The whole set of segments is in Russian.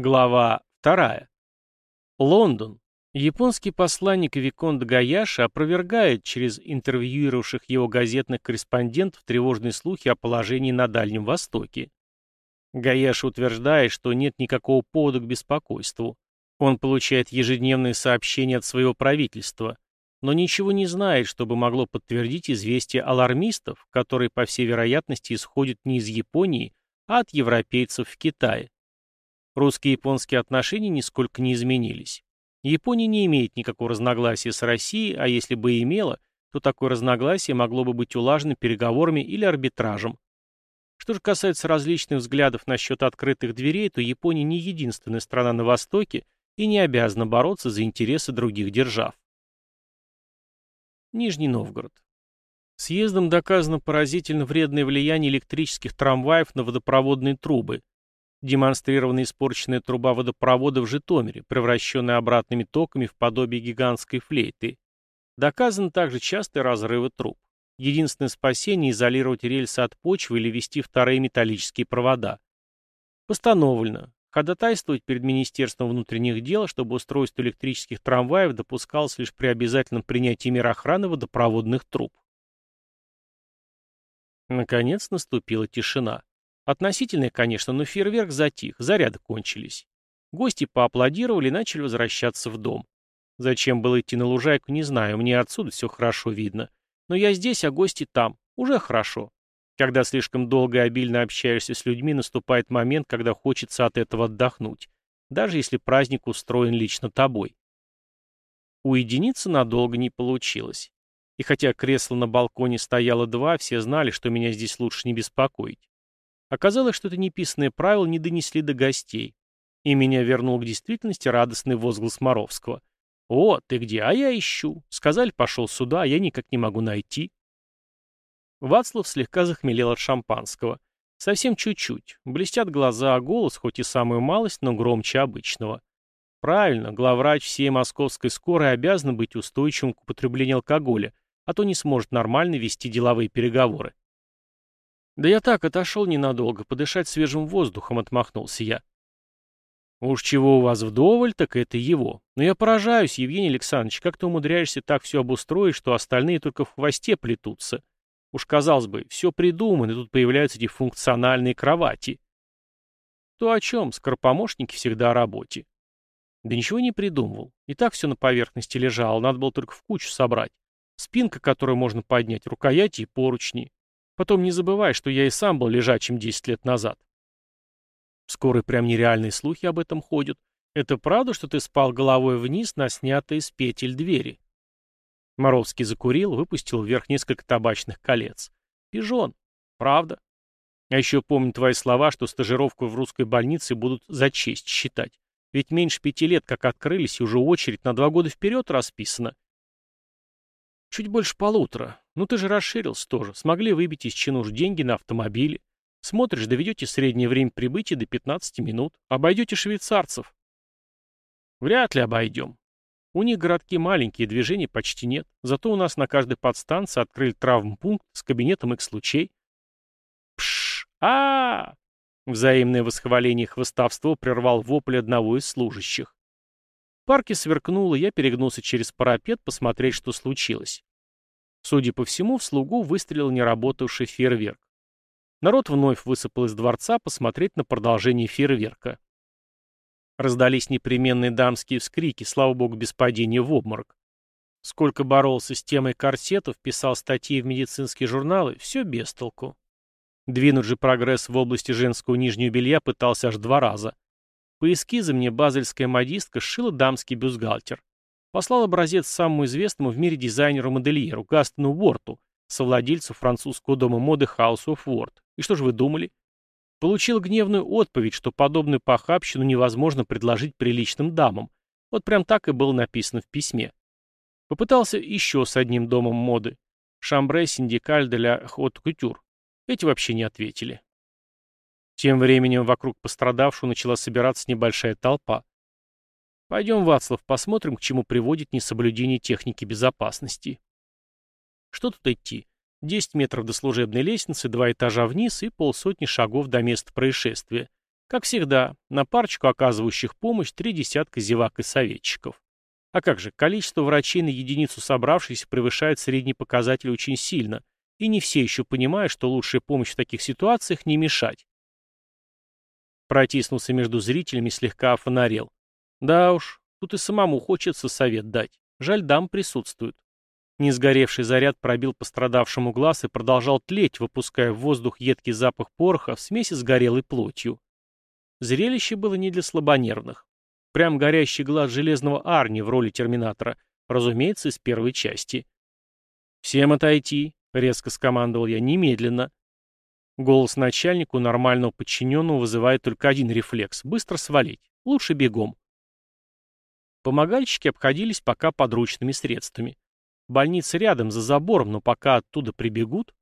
Глава 2. Лондон. Японский посланник Виконт Гаяши опровергает через интервьюировавших его газетных корреспондентов тревожные слухи о положении на Дальнем Востоке. Гаяши утверждает, что нет никакого повода к беспокойству. Он получает ежедневные сообщения от своего правительства, но ничего не знает, чтобы могло подтвердить известия алармистов, которые, по всей вероятности, исходят не из Японии, а от европейцев в Китае. Русско-японские отношения нисколько не изменились. Япония не имеет никакого разногласия с Россией, а если бы и имела, то такое разногласие могло бы быть улажено переговорами или арбитражем. Что же касается различных взглядов насчет открытых дверей, то Япония не единственная страна на Востоке и не обязана бороться за интересы других держав. Нижний Новгород. Съездом доказано поразительно вредное влияние электрических трамваев на водопроводные трубы, демонстрирована испорченная труба водопровода в Житомире, превращенная обратными токами в подобие гигантской флейты. Доказаны также частые разрывы труб. Единственное спасение – изолировать рельсы от почвы или вести вторые металлические провода. Постановлено ходатайствовать перед Министерством внутренних дел, чтобы устройство электрических трамваев допускалось лишь при обязательном принятии мер охраны водопроводных труб. Наконец наступила тишина. Относительная, конечно, но фейерверк затих, заряды кончились. Гости поаплодировали и начали возвращаться в дом. Зачем было идти на лужайку, не знаю, мне отсюда все хорошо видно. Но я здесь, а гости там. Уже хорошо. Когда слишком долго и обильно общаешься с людьми, наступает момент, когда хочется от этого отдохнуть, даже если праздник устроен лично тобой. Уединиться надолго не получилось. И хотя кресло на балконе стояло два, все знали, что меня здесь лучше не беспокоить. Оказалось, что это неписанное правило не донесли до гостей. И меня вернул к действительности радостный возглас Моровского. «О, ты где? А я ищу. Сказали, пошел сюда, а я никак не могу найти». Вацлав слегка захмелел от шампанского. Совсем чуть-чуть. Блестят глаза, а голос, хоть и самую малость, но громче обычного. Правильно, главврач всей московской скорой обязан быть устойчивым к употреблению алкоголя, а то не сможет нормально вести деловые переговоры. «Да я так отошел ненадолго, подышать свежим воздухом», — отмахнулся я. «Уж чего у вас вдоволь, так это его. Но я поражаюсь, Евгений Александрович, как ты умудряешься так все обустроить, что остальные только в хвосте плетутся. Уж, казалось бы, все придумано, и тут появляются эти функциональные кровати». «То о чем? Скоропомощники всегда о работе». Да ничего не придумывал. И так все на поверхности лежало, надо было только в кучу собрать. Спинка, которую можно поднять, рукояти и поручни. Потом не забывай, что я и сам был лежачим 10 лет назад. Скоро прям нереальные слухи об этом ходят. Это правда, что ты спал головой вниз на снятой с петель двери? Моровский закурил, выпустил вверх несколько табачных колец. Пижон. Правда. А еще помню твои слова, что стажировку в русской больнице будут за честь считать. Ведь меньше пяти лет, как открылись, и уже очередь на два года вперед расписана. Чуть больше полутора. Ну ты же расширился тоже. Смогли выбить из чинуш деньги на автомобиле. Смотришь, доведете среднее время прибытия до 15 минут. Обойдете швейцарцев. Вряд ли обойдем. У них городки маленькие, движений почти нет. Зато у нас на каждой подстанции открыли травмпункт с кабинетом X-лучей. Пш! а, -а, Взаимное восхваление и хвостовство прервал вопль одного из служащих. В парке сверкнуло, я перегнулся через парапет посмотреть, что случилось. Судя по всему, в слугу выстрелил неработавший фейерверк. Народ вновь высыпал из дворца посмотреть на продолжение фейерверка. Раздались непременные дамские вскрики, слава богу, без падения в обморок. Сколько боролся с темой корсетов, писал статьи в медицинские журналы, все без толку. Двинуть же прогресс в области женского нижнего белья пытался аж два раза. По эскизам мне базельская модистка сшила дамский бюстгальтер. Послал образец самому известному в мире дизайнеру-модельеру Гастону Уорту, совладельцу французского дома моды House of Ward. И что же вы думали? Получил гневную отповедь, что подобную похабщину невозможно предложить приличным дамам. Вот прям так и было написано в письме. Попытался еще с одним домом моды. Шамбре Синдикаль де ля Хот Кутюр. Эти вообще не ответили. Тем временем вокруг пострадавшего начала собираться небольшая толпа. Пойдем, Вацлав, посмотрим, к чему приводит несоблюдение техники безопасности. Что тут идти? Десять метров до служебной лестницы, два этажа вниз и полсотни шагов до места происшествия. Как всегда, на парочку оказывающих помощь три десятка зевак и советчиков. А как же, количество врачей на единицу собравшихся превышает средний показатель очень сильно, и не все еще понимают, что лучшая помощь в таких ситуациях не мешать. Протиснулся между зрителями слегка офонарел. Да уж, тут и самому хочется совет дать. Жаль, дам присутствуют. Несгоревший заряд пробил пострадавшему глаз и продолжал тлеть, выпуская в воздух едкий запах пороха в смеси с горелой плотью. Зрелище было не для слабонервных. Прям горящий глаз железного Арни в роли терминатора, разумеется, из первой части. «Всем отойти», — резко скомандовал я, — «немедленно». Голос начальнику нормального подчиненного вызывает только один рефлекс — быстро свалить. Лучше бегом. Помогальщики обходились пока подручными средствами. Больница рядом, за забором, но пока оттуда прибегут...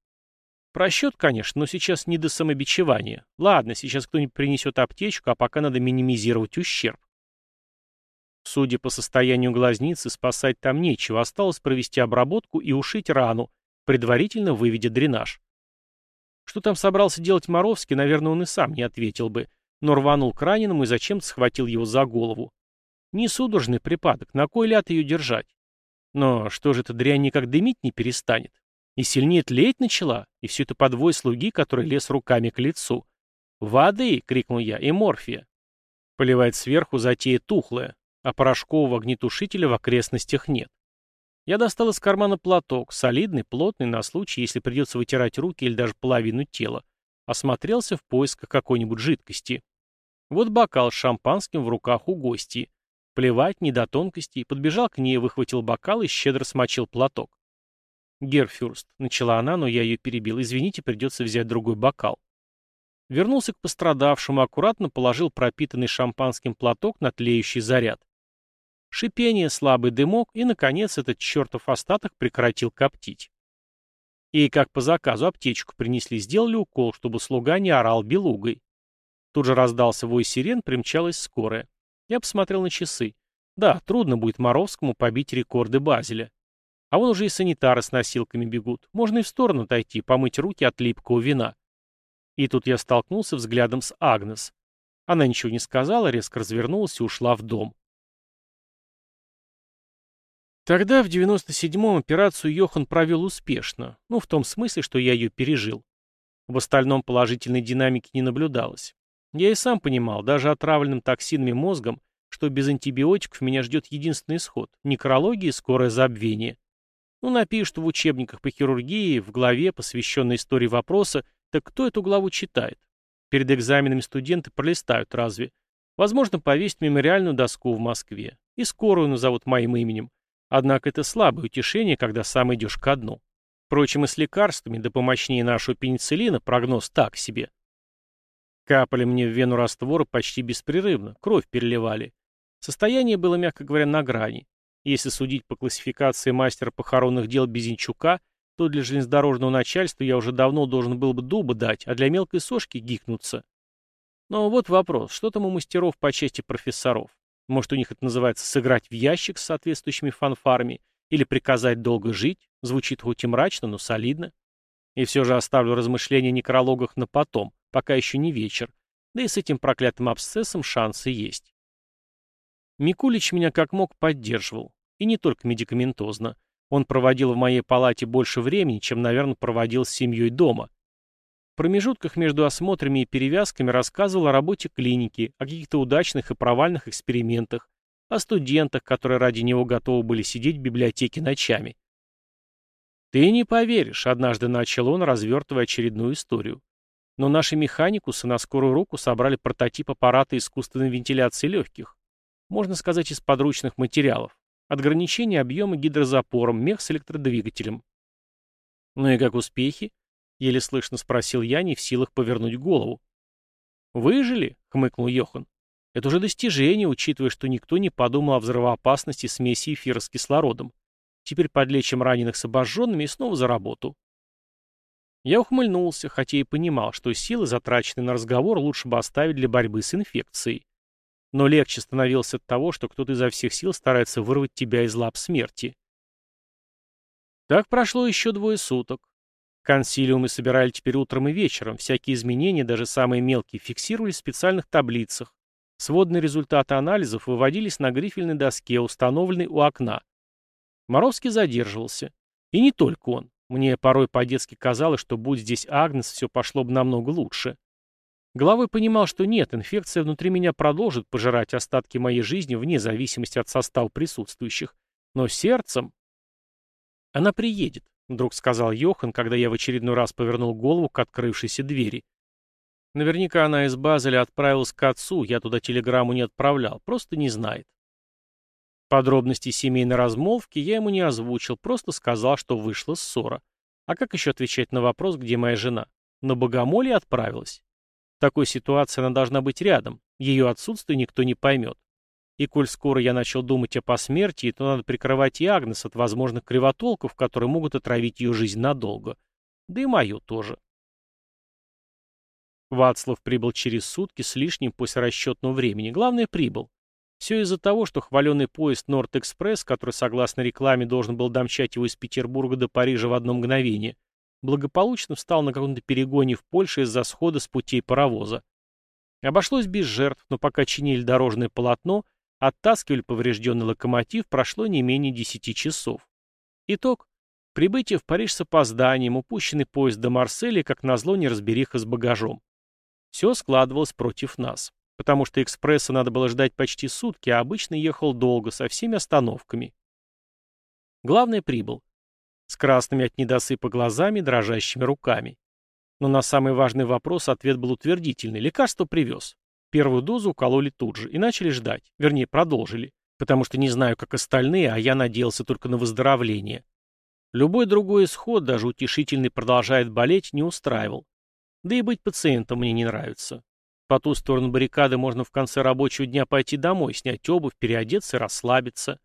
Просчет, конечно, но сейчас не до самобичевания. Ладно, сейчас кто-нибудь принесет аптечку, а пока надо минимизировать ущерб. Судя по состоянию глазницы, спасать там нечего, осталось провести обработку и ушить рану, предварительно выведя дренаж. Что там собрался делать Моровский, наверное, он и сам не ответил бы, но рванул к раненому и зачем-то схватил его за голову. Не судорожный припадок, на кой ляд ее держать? Но что же эта дрянь никак дымить не перестанет? И сильнее тлеть начала, и все это подвой слуги, который лез руками к лицу. «Воды!» — крикнул я, — «и морфия!» Поливает сверху затея тухлая, а порошкового огнетушителя в окрестностях нет. Я достал из кармана платок, солидный, плотный, на случай, если придется вытирать руки или даже половину тела. Осмотрелся в поисках какой-нибудь жидкости. Вот бокал с шампанским в руках у гостей. Плевать, не до тонкостей, подбежал к ней, выхватил бокал и щедро смочил платок. «Герфюрст», — начала она, но я ее перебил, — «извините, придется взять другой бокал». Вернулся к пострадавшему, аккуратно положил пропитанный шампанским платок на тлеющий заряд. Шипение, слабый дымок, и, наконец, этот чертов остаток прекратил коптить. И, как по заказу, аптечку принесли, сделали укол, чтобы слуга не орал белугой. Тут же раздался вой сирен, примчалась скорая. Я посмотрел на часы. Да, трудно будет Моровскому побить рекорды Базеля. А вон уже и санитары с носилками бегут. Можно и в сторону отойти, помыть руки от липкого вина. И тут я столкнулся взглядом с Агнес. Она ничего не сказала, резко развернулась и ушла в дом. Тогда, в 97-м, операцию Йохан провел успешно. Ну, в том смысле, что я ее пережил. В остальном положительной динамики не наблюдалось. Я и сам понимал, даже отравленным токсинами мозгом, что без антибиотиков меня ждет единственный исход – некрология и скорое забвение. Ну, напишут в учебниках по хирургии, в главе, посвященной истории вопроса, так кто эту главу читает? Перед экзаменами студенты пролистают разве? Возможно, повесить мемориальную доску в Москве. И скорую назовут моим именем. Однако это слабое утешение, когда сам идешь ко дну. Впрочем, и с лекарствами, да помощнее нашего пенициллина, прогноз так себе. Капали мне в вену растворы почти беспрерывно, кровь переливали. Состояние было, мягко говоря, на грани. Если судить по классификации мастера похоронных дел Безенчука, то для железнодорожного начальства я уже давно должен был бы дуба дать, а для мелкой сошки гикнуться. Но вот вопрос, что там у мастеров по части профессоров? Может, у них это называется «сыграть в ящик» с соответствующими фанфарами? Или «приказать долго жить»? Звучит хоть и мрачно, но солидно. И все же оставлю размышления о некрологах на потом. Пока еще не вечер. Да и с этим проклятым абсцессом шансы есть. Микулич меня как мог поддерживал. И не только медикаментозно. Он проводил в моей палате больше времени, чем, наверное, проводил с семьей дома. В промежутках между осмотрами и перевязками рассказывал о работе клиники, о каких-то удачных и провальных экспериментах, о студентах, которые ради него готовы были сидеть в библиотеке ночами. «Ты не поверишь», — однажды начал он, развертывая очередную историю. Но наши механикусы на скорую руку собрали прототип аппарата искусственной вентиляции легких. Можно сказать, из подручных материалов. Отграничение объема гидрозапором, мех с электродвигателем. «Ну и как успехи?» — еле слышно спросил я, не в силах повернуть голову. «Выжили?» — хмыкнул Йохан. «Это уже достижение, учитывая, что никто не подумал о взрывоопасности смеси эфира с кислородом. Теперь подлечим раненых с обожженными и снова за работу». Я ухмыльнулся, хотя и понимал, что силы, затраченные на разговор, лучше бы оставить для борьбы с инфекцией. Но легче становилось от того, что кто-то изо всех сил старается вырвать тебя из лап смерти. Так прошло еще двое суток. Консилиумы собирали теперь утром и вечером, всякие изменения, даже самые мелкие, фиксировались в специальных таблицах. Сводные результаты анализов выводились на грифельной доске, установленной у окна. Моровский задерживался. И не только он. Мне порой по-детски казалось, что будь здесь Агнес, все пошло бы намного лучше. Головой понимал, что нет, инфекция внутри меня продолжит пожирать остатки моей жизни вне зависимости от состава присутствующих. Но сердцем... Она приедет, вдруг сказал Йохан, когда я в очередной раз повернул голову к открывшейся двери. Наверняка она из Базеля отправилась к отцу, я туда телеграмму не отправлял, просто не знает. Подробности семейной размолвки я ему не озвучил, просто сказал, что вышла ссора. А как еще отвечать на вопрос, где моя жена? На богомолье отправилась. В такой ситуации она должна быть рядом. Ее отсутствие никто не поймет. И коль скоро я начал думать о посмертии, то надо прикрывать и Агнес от возможных кривотолков, которые могут отравить ее жизнь надолго. Да и мою тоже. Вацлав прибыл через сутки с лишним после расчетного времени. Главное, прибыл. Все из-за того, что хваленый поезд Норд-Экспресс, который, согласно рекламе, должен был домчать его из Петербурга до Парижа в одно мгновение, благополучно встал на каком-то перегоне в Польше из-за схода с путей паровоза. Обошлось без жертв, но пока чинили дорожное полотно, оттаскивали поврежденный локомотив, прошло не менее 10 часов. Итог. Прибытие в Париж с опозданием, упущенный поезд до Марселя, как назло, неразбериха с багажом. Все складывалось против нас, потому что экспресса надо было ждать почти сутки, а обычно ехал долго, со всеми остановками. Главное, прибыл с красными от недосыпа глазами, дрожащими руками. Но на самый важный вопрос ответ был утвердительный. Лекарство привез. Первую дозу укололи тут же и начали ждать. Вернее, продолжили. Потому что не знаю, как остальные, а я надеялся только на выздоровление. Любой другой исход, даже утешительный продолжает болеть, не устраивал. Да и быть пациентом мне не нравится. По ту сторону баррикады можно в конце рабочего дня пойти домой, снять обувь, переодеться расслабиться.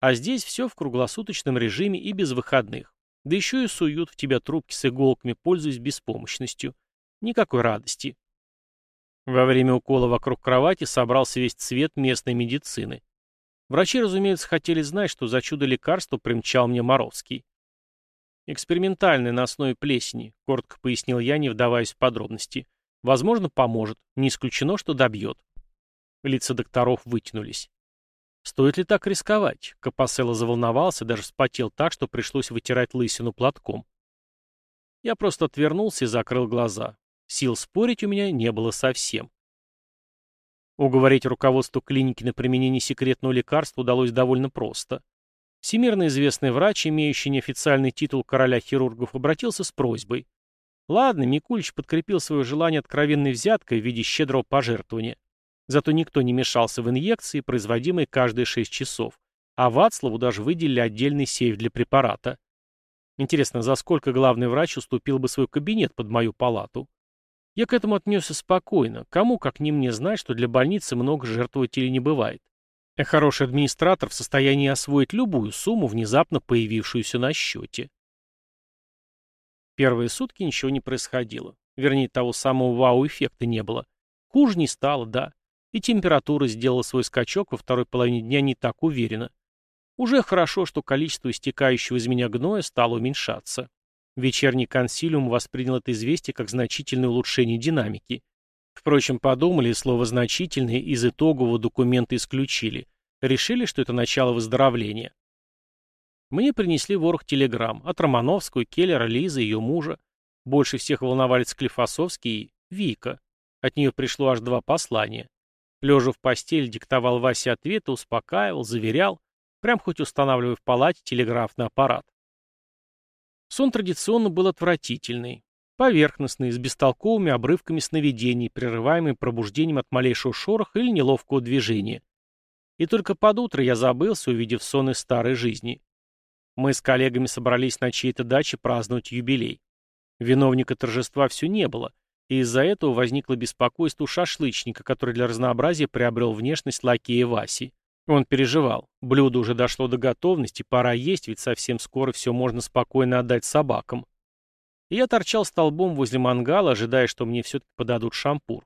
А здесь все в круглосуточном режиме и без выходных. Да еще и суют в тебя трубки с иголками, пользуясь беспомощностью. Никакой радости. Во время укола вокруг кровати собрался весь цвет местной медицины. Врачи, разумеется, хотели знать, что за чудо лекарства примчал мне Моровский. «Экспериментальное на основе плесени», — коротко пояснил я, не вдаваясь в подробности. «Возможно, поможет. Не исключено, что добьет». Лица докторов вытянулись. Стоит ли так рисковать? Капаселло заволновался, даже вспотел так, что пришлось вытирать лысину платком. Я просто отвернулся и закрыл глаза. Сил спорить у меня не было совсем. Уговорить руководство клиники на применение секретного лекарства удалось довольно просто. Всемирно известный врач, имеющий неофициальный титул короля хирургов, обратился с просьбой. Ладно, Микульич подкрепил свое желание откровенной взяткой в виде щедрого пожертвования. Зато никто не мешался в инъекции, производимой каждые 6 часов, а Вацлаву даже выделили отдельный сейф для препарата. Интересно, за сколько главный врач уступил бы свой кабинет под мою палату? Я к этому отнесся спокойно. Кому, как не мне, знать, что для больницы много жертвователей не бывает. А хороший администратор в состоянии освоить любую сумму, внезапно появившуюся на счете. Первые сутки ничего не происходило. Вернее, того самого вау-эффекта не было. Хуже не стало, да. И температура сделала свой скачок во второй половине дня не так уверенно. Уже хорошо, что количество истекающего из меня гноя стало уменьшаться. Вечерний консилиум воспринял это известие как значительное улучшение динамики. Впрочем, подумали, слово «значительное» из итогового документа исключили. Решили, что это начало выздоровления. Мне принесли ворох телеграмм от Романовского, Келлера, Лизы, ее мужа. Больше всех волновали Склифосовский и Вика. От нее пришло аж два послания. Лежа в постель, диктовал Васе ответы, успокаивал, заверял, прям хоть устанавливая в палате телеграфный аппарат. Сон традиционно был отвратительный. Поверхностный, с бестолковыми обрывками сновидений, прерываемый пробуждением от малейшего шороха или неловкого движения. И только под утро я забылся, увидев сон из старой жизни. Мы с коллегами собрались на чьей-то даче праздновать юбилей. Виновника торжества все не было, и из-за этого возникло беспокойство у шашлычника, который для разнообразия приобрел внешность лакея Васи. Он переживал. Блюдо уже дошло до готовности, пора есть, ведь совсем скоро все можно спокойно отдать собакам. Я торчал столбом возле мангала, ожидая, что мне все-таки подадут шампур.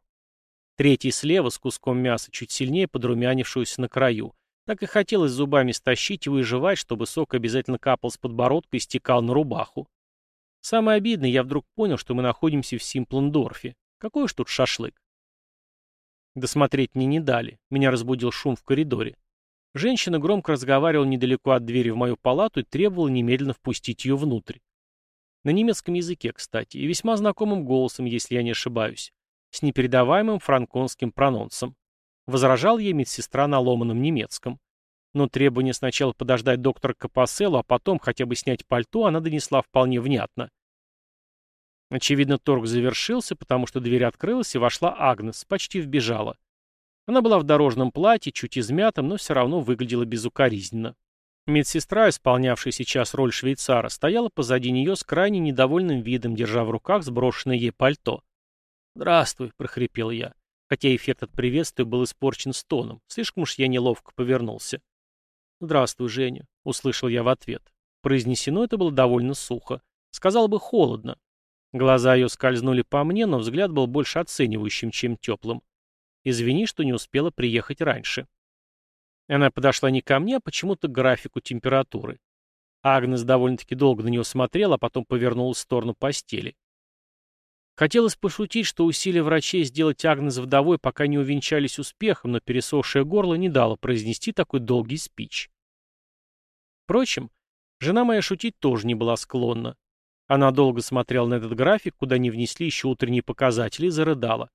Третий слева с куском мяса, чуть сильнее подрумянившегося на краю. Так и хотелось зубами стащить и жевать, чтобы сок обязательно капал с подбородка и стекал на рубаху. Самое обидное, я вдруг понял, что мы находимся в Симплендорфе. Какой уж тут шашлык. Досмотреть мне не дали. Меня разбудил шум в коридоре. Женщина громко разговаривала недалеко от двери в мою палату и требовала немедленно впустить ее внутрь. На немецком языке, кстати, и весьма знакомым голосом, если я не ошибаюсь, с непередаваемым франконским прононсом. Возражал ей медсестра на ломаном немецком. Но требование сначала подождать доктора Капаселу, а потом хотя бы снять пальто, она донесла вполне внятно. Очевидно, торг завершился, потому что дверь открылась, и вошла Агнес, почти вбежала. Она была в дорожном платье, чуть измятом, но все равно выглядела безукоризненно. Медсестра, исполнявшая сейчас роль швейцара, стояла позади нее с крайне недовольным видом, держа в руках сброшенное ей пальто. «Здравствуй», — прохрипел я, хотя эффект от приветствия был испорчен стоном. Слишком уж я неловко повернулся. «Здравствуй, Женя», — услышал я в ответ. Произнесено это было довольно сухо. Сказал бы холодно. Глаза ее скользнули по мне, но взгляд был больше оценивающим, чем теплым. Извини, что не успела приехать раньше. Она подошла не ко мне, а почему-то к графику температуры. Агнес довольно-таки долго на него смотрела, а потом повернулась в сторону постели. Хотелось пошутить, что усилия врачей сделать Агнес вдовой пока не увенчались успехом, но пересохшее горло не дало произнести такой долгий спич. Впрочем, жена моя шутить тоже не была склонна. Она долго смотрела на этот график, куда не внесли еще утренние показатели, и зарыдала.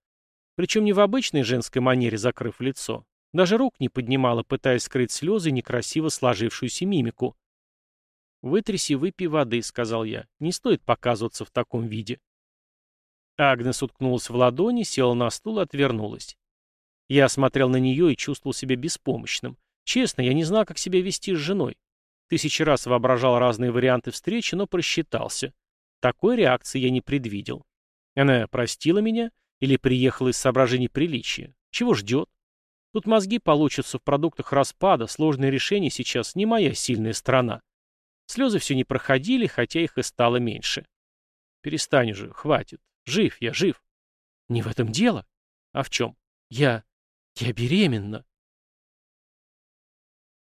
Причем не в обычной женской манере, закрыв лицо. Даже рук не поднимала, пытаясь скрыть слезы и некрасиво сложившуюся мимику. «Вытряси, выпей воды», — сказал я. «Не стоит показываться в таком виде». Агнес уткнулась в ладони, села на стул и отвернулась. Я смотрел на нее и чувствовал себя беспомощным. Честно, я не знал, как себя вести с женой. Тысячи раз воображал разные варианты встречи, но просчитался. Такой реакции я не предвидел. Она простила меня или приехала из соображений приличия? Чего ждет? Тут мозги получатся в продуктах распада, сложные решения сейчас не моя сильная сторона. Слезы все не проходили, хотя их и стало меньше. Перестань уже, хватит. Жив я, жив. Не в этом дело. А в чем? Я... я беременна.